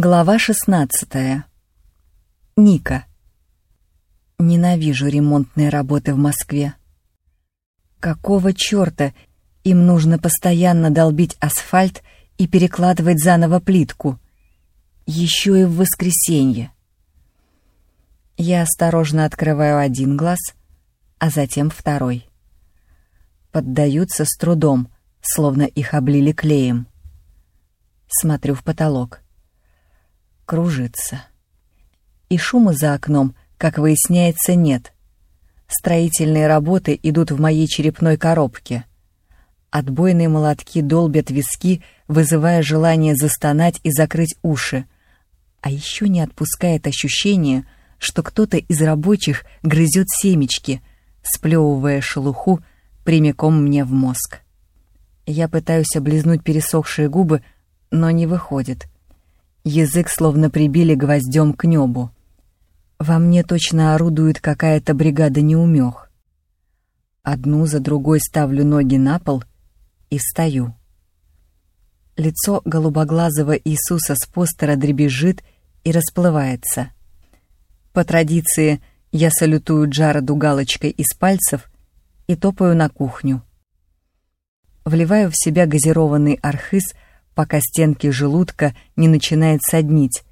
Глава 16. Ника. Ненавижу ремонтные работы в Москве. Какого чёрта им нужно постоянно долбить асфальт и перекладывать заново плитку? Ещё и в воскресенье. Я осторожно открываю один глаз, а затем второй. Поддаются с трудом, словно их облили клеем. Смотрю в потолок кружится. И шума за окном, как выясняется, нет. Строительные работы идут в моей черепной коробке. Отбойные молотки долбят виски, вызывая желание застонать и закрыть уши. А еще не отпускает ощущение, что кто-то из рабочих грызет семечки, сплевывая шелуху прямиком мне в мозг. Я пытаюсь облизнуть пересохшие губы, но не выходит — Язык словно прибили гвоздем к небу. Во мне точно орудует какая-то бригада неумех. Одну за другой ставлю ноги на пол и встаю. Лицо голубоглазого Иисуса с постера дребезжит и расплывается. По традиции я салютую Джароду галочкой из пальцев и топаю на кухню. Вливаю в себя газированный архиз — пока стенки желудка не начинает соднить,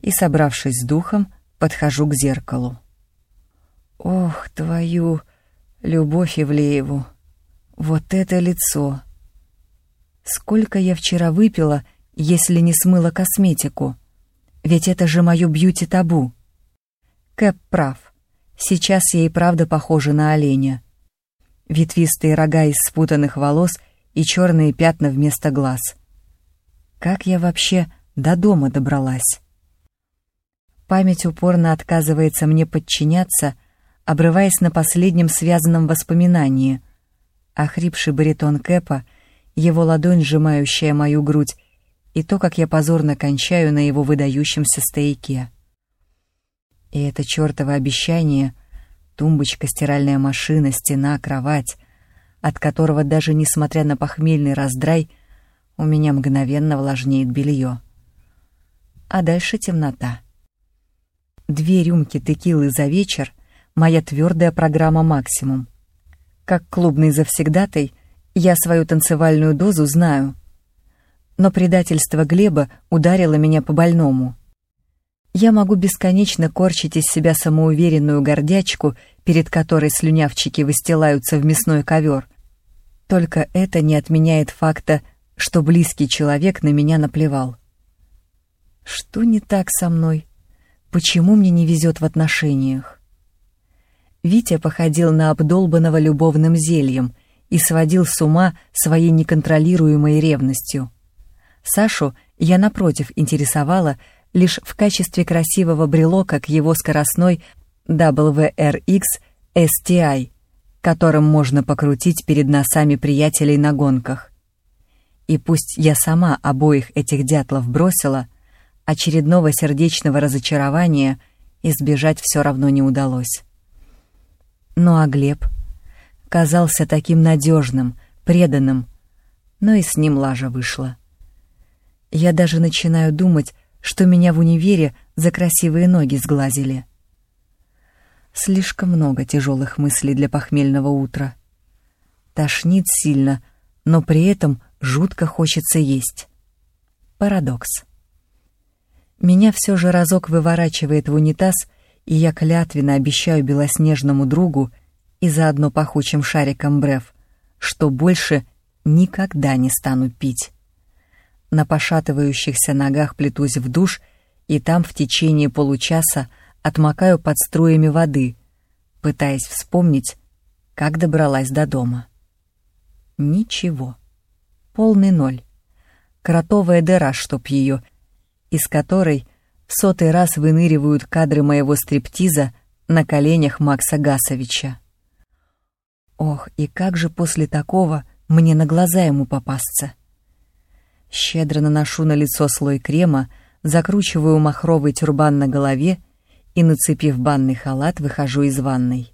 и, собравшись с духом, подхожу к зеркалу. Ох, твою любовь Ивлееву! Вот это лицо! Сколько я вчера выпила, если не смыла косметику? Ведь это же мое бьюти-табу. Кэп прав. Сейчас я и правда похожа на оленя. Ветвистые рога из спутанных волос и черные пятна вместо глаз — как я вообще до дома добралась? Память упорно отказывается мне подчиняться, обрываясь на последнем связанном воспоминании. Охрипший баритон Кэпа, его ладонь, сжимающая мою грудь, и то, как я позорно кончаю на его выдающемся стояке. И это чертово обещание — тумбочка, стиральная машина, стена, кровать, от которого даже несмотря на похмельный раздрай — у меня мгновенно влажнеет белье. А дальше темнота. Две рюмки текилы за вечер — моя твердая программа максимум. Как клубный завсегдатай, я свою танцевальную дозу знаю. Но предательство Глеба ударило меня по больному. Я могу бесконечно корчить из себя самоуверенную гордячку, перед которой слюнявчики выстилаются в мясной ковер. Только это не отменяет факта что близкий человек на меня наплевал. Что не так со мной? Почему мне не везет в отношениях? Витя походил на обдолбанного любовным зельем и сводил с ума своей неконтролируемой ревностью. Сашу я, напротив, интересовала лишь в качестве красивого брелока к его скоростной WRX STI, которым можно покрутить перед носами приятелей на гонках. И пусть я сама обоих этих дятлов бросила, очередного сердечного разочарования избежать все равно не удалось. Ну а Глеб казался таким надежным, преданным, но и с ним лажа вышла. Я даже начинаю думать, что меня в универе за красивые ноги сглазили. Слишком много тяжелых мыслей для похмельного утра. Тошнит сильно, но при этом жутко хочется есть. Парадокс. Меня все же разок выворачивает в унитаз, и я клятвенно обещаю белоснежному другу и заодно пахучим шариком брев, что больше никогда не стану пить. На пошатывающихся ногах плетусь в душ, и там в течение получаса отмокаю под струями воды, пытаясь вспомнить, как добралась до дома. Ничего полный ноль. Кротовая дыра, чтоб ее, из которой в сотый раз выныривают кадры моего стриптиза на коленях Макса Гасовича. Ох, и как же после такого мне на глаза ему попасться? Щедро наношу на лицо слой крема, закручиваю махровый тюрбан на голове и, нацепив банный халат, выхожу из ванной.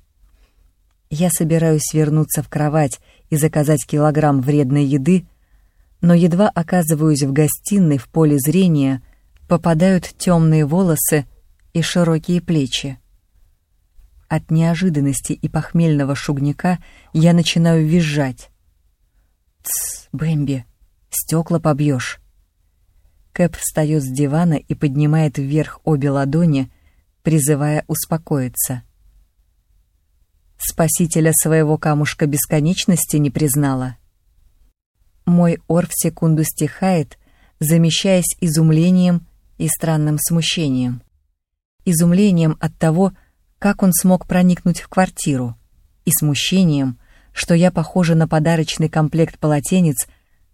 Я собираюсь вернуться в кровать и заказать килограмм вредной еды, но едва оказываюсь в гостиной в поле зрения, попадают темные волосы и широкие плечи. От неожиданности и похмельного шугняка я начинаю визжать. «Тсс, Бэмби, стекла побьешь». Кэп встает с дивана и поднимает вверх обе ладони, призывая успокоиться. Спасителя своего камушка бесконечности не признала. Мой ор в секунду стихает, замещаясь изумлением и странным смущением. Изумлением от того, как он смог проникнуть в квартиру, и смущением, что я похожа на подарочный комплект полотенец,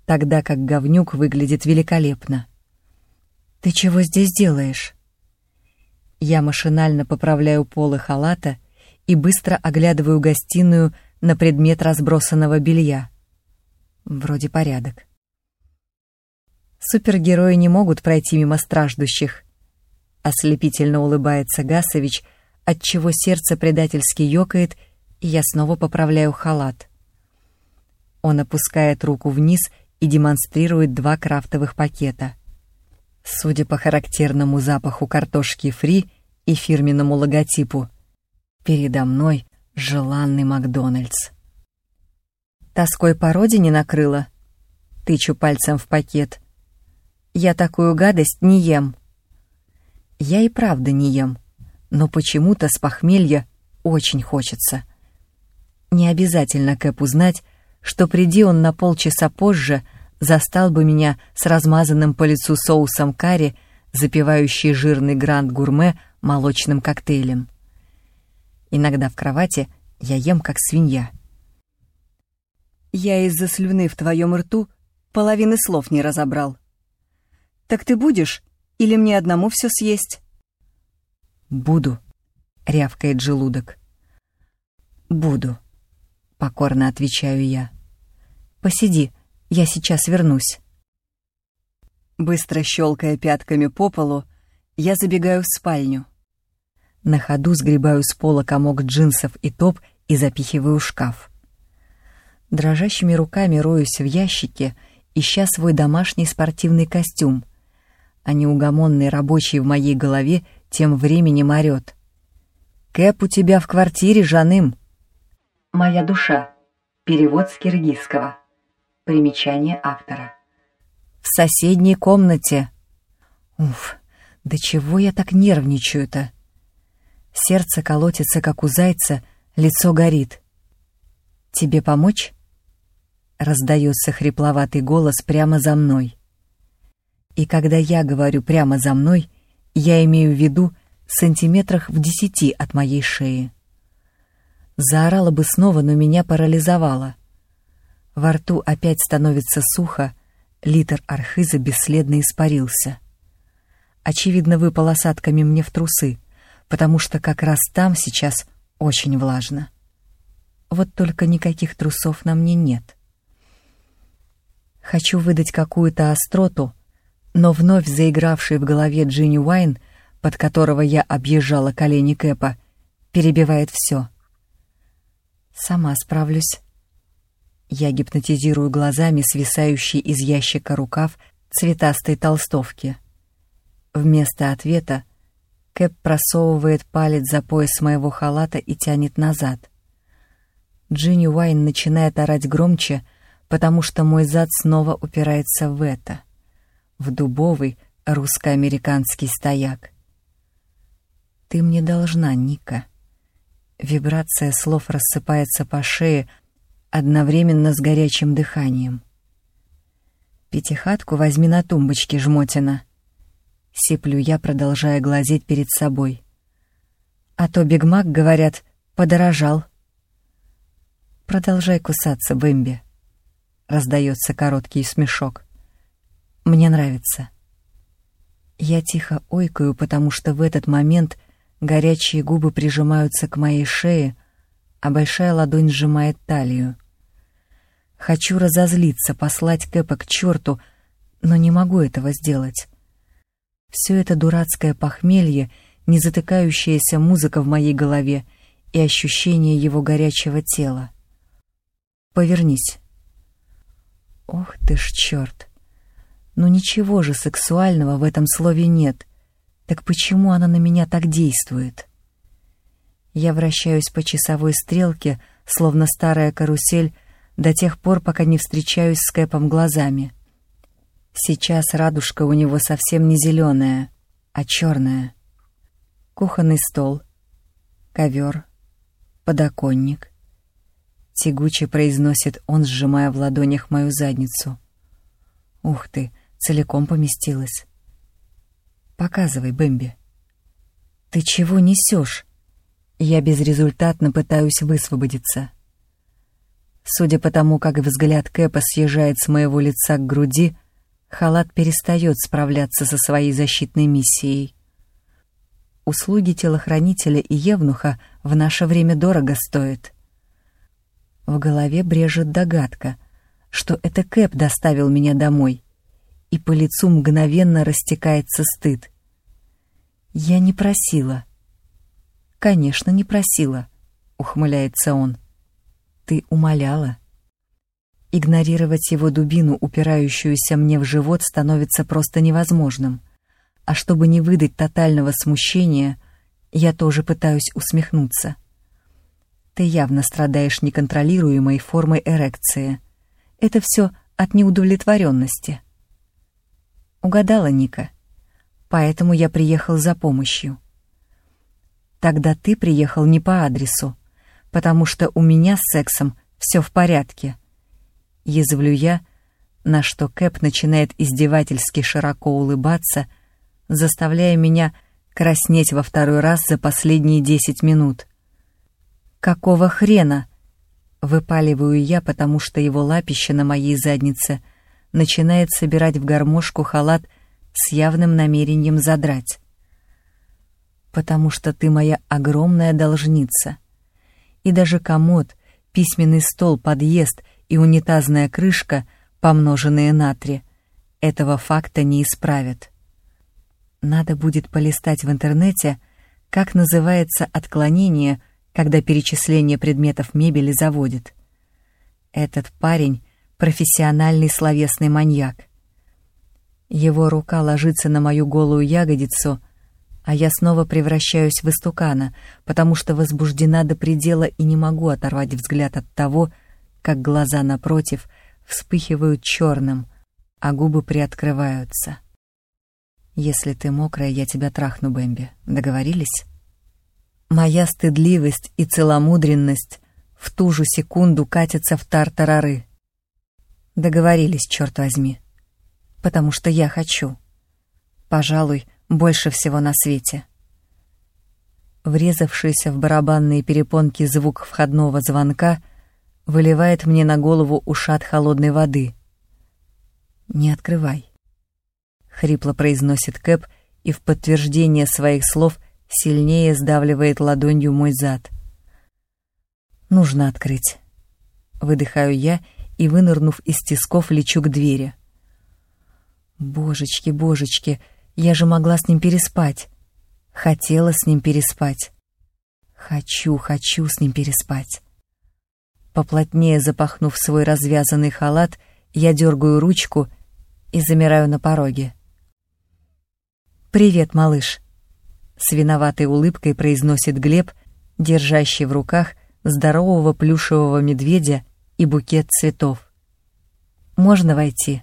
тогда как говнюк выглядит великолепно. «Ты чего здесь делаешь?» Я машинально поправляю полы халата и быстро оглядываю гостиную на предмет разбросанного белья. Вроде порядок. Супергерои не могут пройти мимо страждущих. Ослепительно улыбается Гасович, отчего сердце предательски ёкает, и я снова поправляю халат. Он опускает руку вниз и демонстрирует два крафтовых пакета. Судя по характерному запаху картошки фри и фирменному логотипу, передо мной желанный Макдональдс. Тоской по родине накрыла? Тычу пальцем в пакет. Я такую гадость не ем. Я и правда не ем, но почему-то с похмелья очень хочется. Не обязательно Кэп узнать, что приди он на полчаса позже, застал бы меня с размазанным по лицу соусом карри, запивающий жирный гранд-гурме молочным коктейлем. Иногда в кровати я ем как свинья. Я из-за слюны в твоем рту половины слов не разобрал. Так ты будешь или мне одному все съесть?» «Буду», — рявкает желудок. «Буду», — покорно отвечаю я. «Посиди, я сейчас вернусь». Быстро щелкая пятками по полу, я забегаю в спальню. На ходу сгребаю с пола комок джинсов и топ и запихиваю в шкаф. Дрожащими руками роюсь в ящике, ища свой домашний спортивный костюм — а неугомонный рабочий в моей голове тем временем орёт. «Кэп у тебя в квартире, Жаным!» «Моя душа». Перевод с киргизского. Примечание автора. «В соседней комнате». Уф, да чего я так нервничаю-то? Сердце колотится, как у зайца, лицо горит. «Тебе помочь?» Раздается хрипловатый голос прямо за мной. И когда я говорю прямо за мной, я имею в виду сантиметрах в десяти от моей шеи. Заорала бы снова, но меня парализовало. Во рту опять становится сухо, литр архиза бесследно испарился. Очевидно, выпал осадками мне в трусы, потому что как раз там сейчас очень влажно. Вот только никаких трусов на мне нет. Хочу выдать какую-то остроту, но вновь заигравший в голове Джинни Уайн, под которого я объезжала колени Кэпа, перебивает все. «Сама справлюсь». Я гипнотизирую глазами свисающий из ящика рукав цветастой толстовки. Вместо ответа Кэп просовывает палец за пояс моего халата и тянет назад. Джинни Уайн начинает орать громче, потому что мой зад снова упирается в это в дубовый русско-американский стояк. «Ты мне должна, Ника». Вибрация слов рассыпается по шее одновременно с горячим дыханием. «Пятихатку возьми на тумбочке, жмотина». Сиплю я, продолжая глазеть перед собой. А то Бигмак, говорят, подорожал. «Продолжай кусаться, Бэмби», — раздается короткий смешок. Мне нравится. Я тихо ойкаю, потому что в этот момент горячие губы прижимаются к моей шее, а большая ладонь сжимает талию. Хочу разозлиться, послать Кэпа к черту, но не могу этого сделать. Все это дурацкое похмелье, незатыкающаяся музыка в моей голове и ощущение его горячего тела. Повернись. Ох ты ж черт! Но ничего же сексуального в этом слове нет. Так почему она на меня так действует? Я вращаюсь по часовой стрелке, словно старая карусель, до тех пор, пока не встречаюсь с Кэпом глазами. Сейчас радужка у него совсем не зеленая, а черная. Кухонный стол, ковер, подоконник. Тягуче произносит он, сжимая в ладонях мою задницу. Ух ты, целиком поместилась. Показывай, Бэмби. Ты чего несешь? Я безрезультатно пытаюсь высвободиться. Судя по тому, как взгляд Кэпа съезжает с моего лица к груди, халат перестает справляться со своей защитной миссией. Услуги телохранителя и евнуха в наше время дорого стоят. В голове брежет догадка, что это Кэп доставил меня домой, и по лицу мгновенно растекается стыд. Я не просила. Конечно, не просила, ухмыляется он. Ты умоляла. Игнорировать его дубину, упирающуюся мне в живот, становится просто невозможным. А чтобы не выдать тотального смущения, я тоже пытаюсь усмехнуться. Ты явно страдаешь неконтролируемой формой эрекции. Это все от неудовлетворенности. Угадала Ника. Поэтому я приехал за помощью. Тогда ты приехал не по адресу, потому что у меня с сексом все в порядке — Язвлю я, на что Кэп начинает издевательски широко улыбаться, заставляя меня краснеть во второй раз за последние десять минут. «Какого хрена?» — выпаливаю я, потому что его лапище на моей заднице начинает собирать в гармошку халат с явным намерением задрать. «Потому что ты моя огромная должница. И даже комод, письменный стол, подъезд — и унитазная крышка, помноженные на три, этого факта не исправят. Надо будет полистать в интернете, как называется отклонение, когда перечисление предметов мебели заводит. Этот парень — профессиональный словесный маньяк. Его рука ложится на мою голую ягодицу, а я снова превращаюсь в истукана, потому что возбуждена до предела и не могу оторвать взгляд от того, как глаза напротив вспыхивают черным, а губы приоткрываются. «Если ты мокрая, я тебя трахну, Бэмби. Договорились?» Моя стыдливость и целомудренность в ту же секунду катятся в тартарары. Договорились, черт возьми. Потому что я хочу. Пожалуй, больше всего на свете. Врезавшийся в барабанные перепонки звук входного звонка — выливает мне на голову ушат холодной воды. «Не открывай», — хрипло произносит Кэп и в подтверждение своих слов сильнее сдавливает ладонью мой зад. «Нужно открыть». Выдыхаю я и, вынырнув из тисков, лечу к двери. «Божечки, божечки, я же могла с ним переспать. Хотела с ним переспать. Хочу, хочу с ним переспать». Поплотнее запахнув свой развязанный халат, я дергаю ручку и замираю на пороге. «Привет, малыш!» С виноватой улыбкой произносит Глеб, держащий в руках здорового плюшевого медведя и букет цветов. «Можно войти?»